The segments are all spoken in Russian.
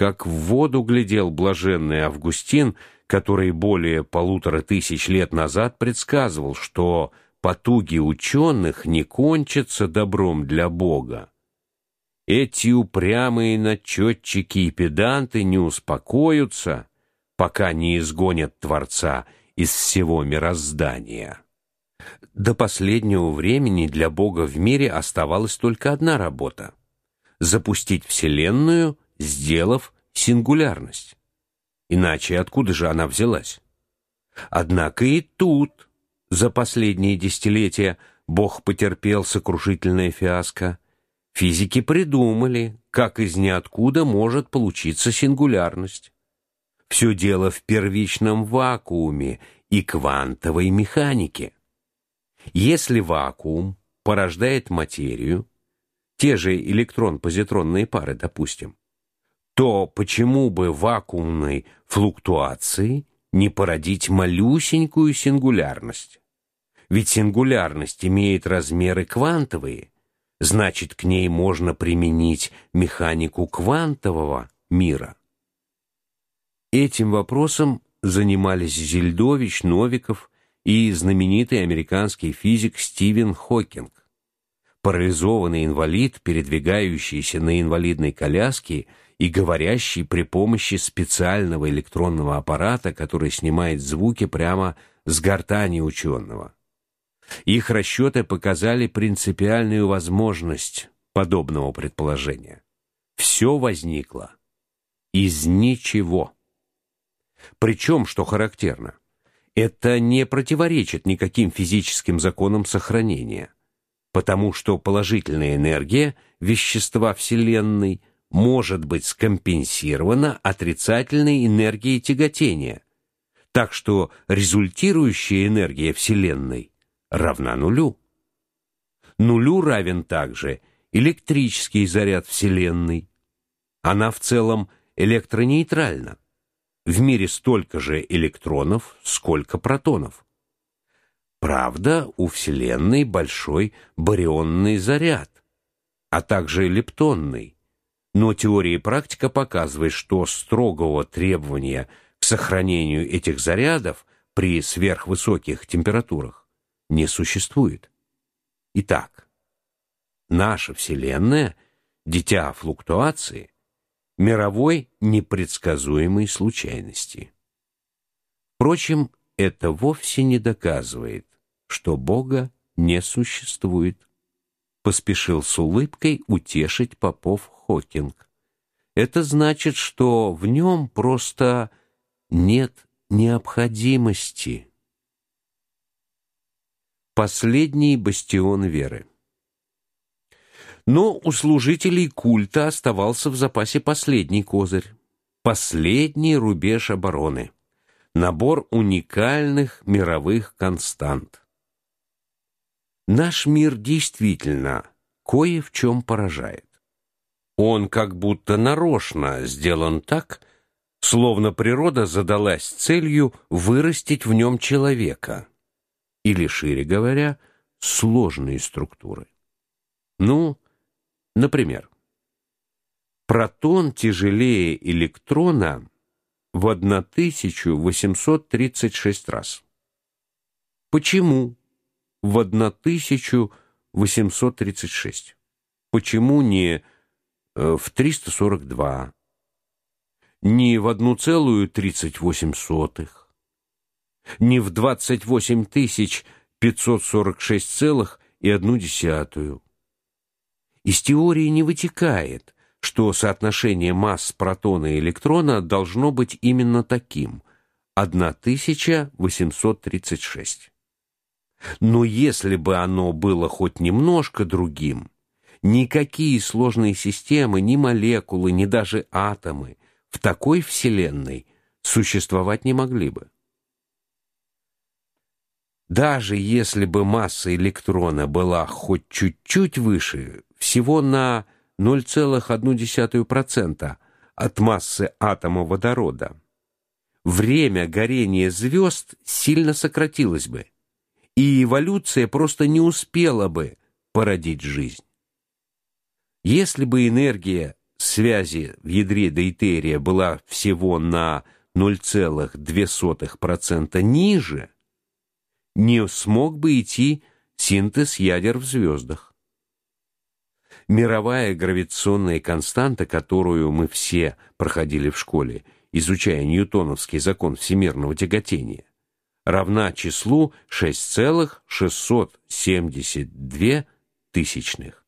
как в воду глядел блаженный Августин, который более полутора тысяч лет назад предсказывал, что потуги ученых не кончатся добром для Бога. Эти упрямые начетчики и педанты не успокоятся, пока не изгонят Творца из всего мироздания. До последнего времени для Бога в мире оставалась только одна работа — запустить Вселенную, сделав сингулярность. Иначе откуда же она взялась? Однако и тут за последние десятилетия Бог потерпел сокрушительное фиаско. Физики придумали, как из ниоткуда может получиться сингулярность. Все дело в первичном вакууме и квантовой механике. Если вакуум порождает материю, те же электрон-позитронные пары, допустим, то почему бы вакуумной флуктуации не породить малюсенькую сингулярность? Ведь сингулярность имеет размеры квантовые, значит, к ней можно применить механику квантового мира. Этим вопросом занимались Зельдович, Новиков и знаменитый американский физик Стивен Хокинг. Парализованный инвалид, передвигающийся на инвалидной коляске и говорящий при помощи специального электронного аппарата, который снимает звуки прямо с гортани ученого. Их расчеты показали принципиальную возможность подобного предположения. Все возникло из ничего. Причем, что характерно, это не противоречит никаким физическим законам сохранения, потому что положительная энергия вещества Вселенной может быть скомпенсирована отрицательной энергией тяготения, так что результирующая энергия Вселенной равна нулю. Нулю равен также электрический заряд Вселенной. Она в целом электронейтральна. В мире столько же электронов, сколько протонов. Правда, у Вселенной большой барионный заряд, а также лептонный. Но теория и практика показывают, что строгого требования к сохранению этих зарядов при сверхвысоких температурах не существует. Итак, наша Вселенная — дитя флуктуации, мировой непредсказуемой случайности. Впрочем, это вовсе не доказывает, что Бога не существует. Поспешил с улыбкой утешить Попов Хокинг. Это значит, что в нем просто нет необходимости. Последний бастион веры. Но у служителей культа оставался в запасе последний козырь, последний рубеж обороны набор уникальных мировых констант. Наш мир действительно кое в чем поражает. Он как будто нарочно сделан так, словно природа задалась целью вырастить в нем человека или, шире говоря, сложные структуры. Ну, например, протон тяжелее электрона в 1836 раз. Почему в 1836? Почему не э, в 342? Не в 1,38? не в 28 тысяч 546,1. Из теории не вытекает, что соотношение масс протона и электрона должно быть именно таким 1836. Но если бы оно было хоть немножко другим, никакие сложные системы, ни молекулы, ни даже атомы в такой вселенной существовать не могли бы. Даже если бы масса электрона была хоть чуть-чуть выше, всего на 0,1% от массы атома водорода, время горения звезд сильно сократилось бы, и эволюция просто не успела бы породить жизнь. Если бы энергия связи в ядре дейтерия была всего на 0,2% ниже, не смог бы идти синтез ядер в звездах. Мировая гравитационная константа, которую мы все проходили в школе, изучая ньютоновский закон всемирного тяготения, равна числу 6,672 тысячных,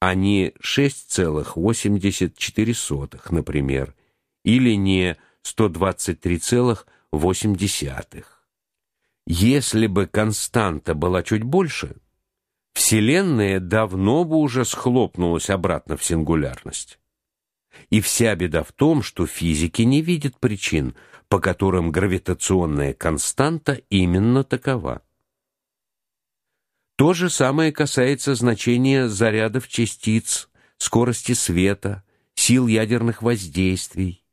а не 6,84, например, или не 123,8. Если бы константа была чуть больше, Вселенная давно бы уже схлопнулась обратно в сингулярность. И вся беда в том, что физики не видят причин, по которым гравитационная константа именно такова. То же самое касается значения зарядов частиц, скорости света, сил ядерных воздействий.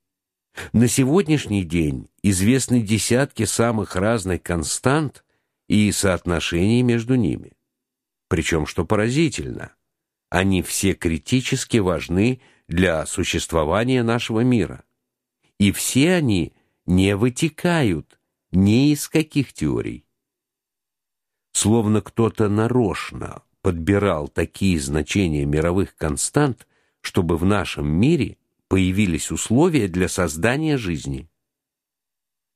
На сегодняшний день известны десятки самых разных констант и соотношений между ними. Причем, что поразительно, они все критически важны для существования нашего мира. И все они не вытекают ни из каких теорий. Словно кто-то нарочно подбирал такие значения мировых констант, чтобы в нашем мире появились условия для создания жизни.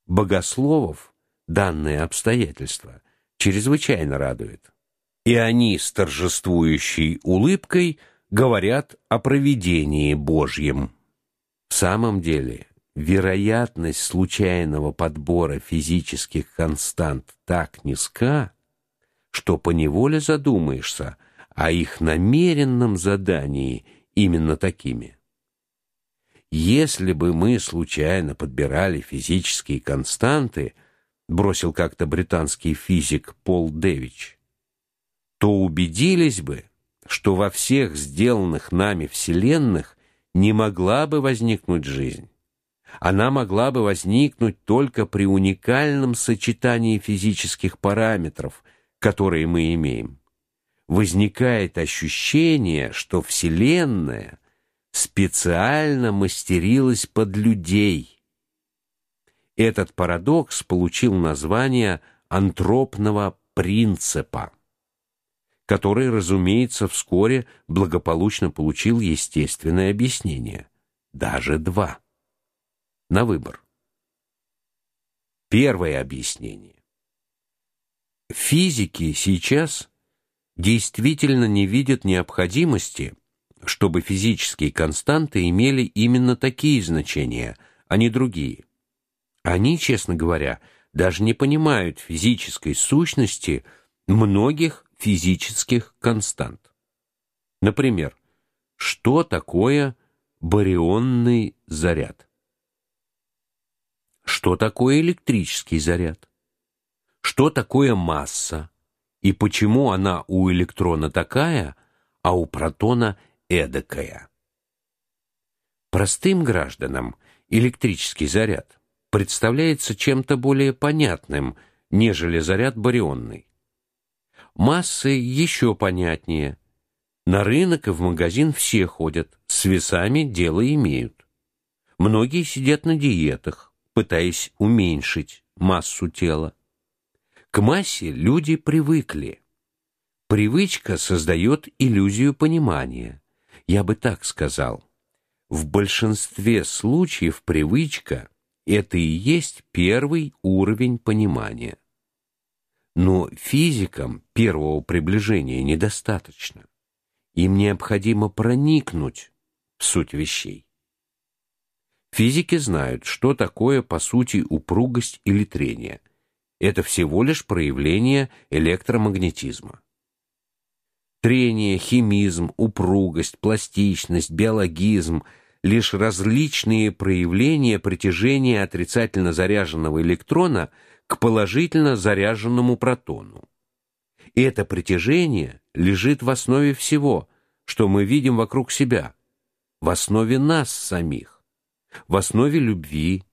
Богословов данное обстоятельство чрезвычайно радует. И они с торжествующей улыбкой говорят о провидении Божьем. В самом деле, вероятность случайного подбора физических констант так низка, что поневоле задумаешься о их намеренном задании именно такими. Если бы мы случайно подбирали физические константы, бросил как-то британский физик Пол Дэвич, то убедились бы, что во всех сделанных нами вселенных не могла бы возникнуть жизнь. Она могла бы возникнуть только при уникальном сочетании физических параметров, которые мы имеем. Возникает ощущение, что вселенная специально мастерилась под людей. Этот парадокс получил название антропного принципа, который, разумеется, вскоре благополучно получил естественное объяснение, даже два. На выбор. Первое объяснение. Физики сейчас действительно не видят необходимости чтобы физические константы имели именно такие значения, а не другие. Они, честно говоря, даже не понимают физической сущности многих физических констант. Например, что такое барионный заряд? Что такое электрический заряд? Что такое масса? И почему она у электрона такая, а у протона эдакая. Простым гражданам электрический заряд представляется чем-то более понятным, нежели заряд барионный. Массы еще понятнее. На рынок и в магазин все ходят, с весами дело имеют. Многие сидят на диетах, пытаясь уменьшить массу тела. К массе люди привыкли. Привычка создает иллюзию понимания. Я бы так сказал. В большинстве случаев привычка это и есть первый уровень понимания. Но физикам первого приближения недостаточно. Им необходимо проникнуть в суть вещей. Физики знают, что такое по сути упругость или трение. Это всего лишь проявление электромагнетизма. Трение, химизм, упругость, пластичность, биологизм лишь различные проявления притяжения отрицательно заряженного электрона к положительно заряженному протону. И это притяжение лежит в основе всего, что мы видим вокруг себя, в основе нас самих, в основе любви,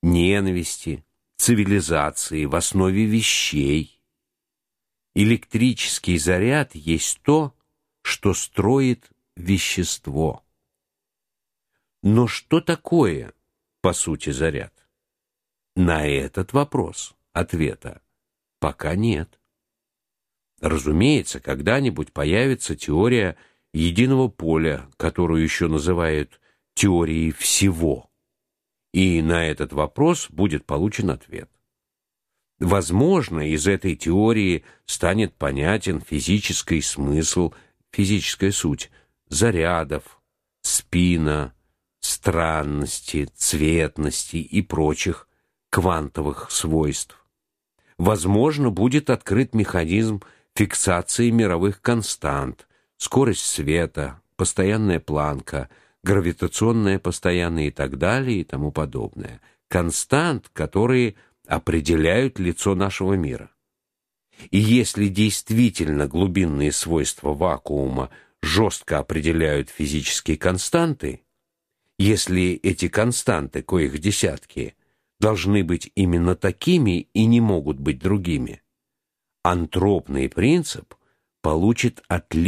ненависти, цивилизации, в основе вещей. Электрический заряд есть то, что строит вещество. Но что такое, по сути, заряд? На этот вопрос ответа пока нет. Разумеется, когда-нибудь появится теория единого поля, которую еще называют теорией всего. И на этот вопрос будет получен ответ. Возможно, из этой теории станет понятен физический смысл, физическая суть зарядов, спина, странности, цветности и прочих квантовых свойств. Возможно, будет открыт механизм фиксации мировых констант, скорость света, постоянная планка, гравитационная постоянная и так далее и тому подобное. Констант, которые определяют лицо нашего мира. И если действительно глубинные свойства вакуума жестко определяют физические константы, если эти константы, коих десятки, должны быть именно такими и не могут быть другими, антропный принцип получит отличный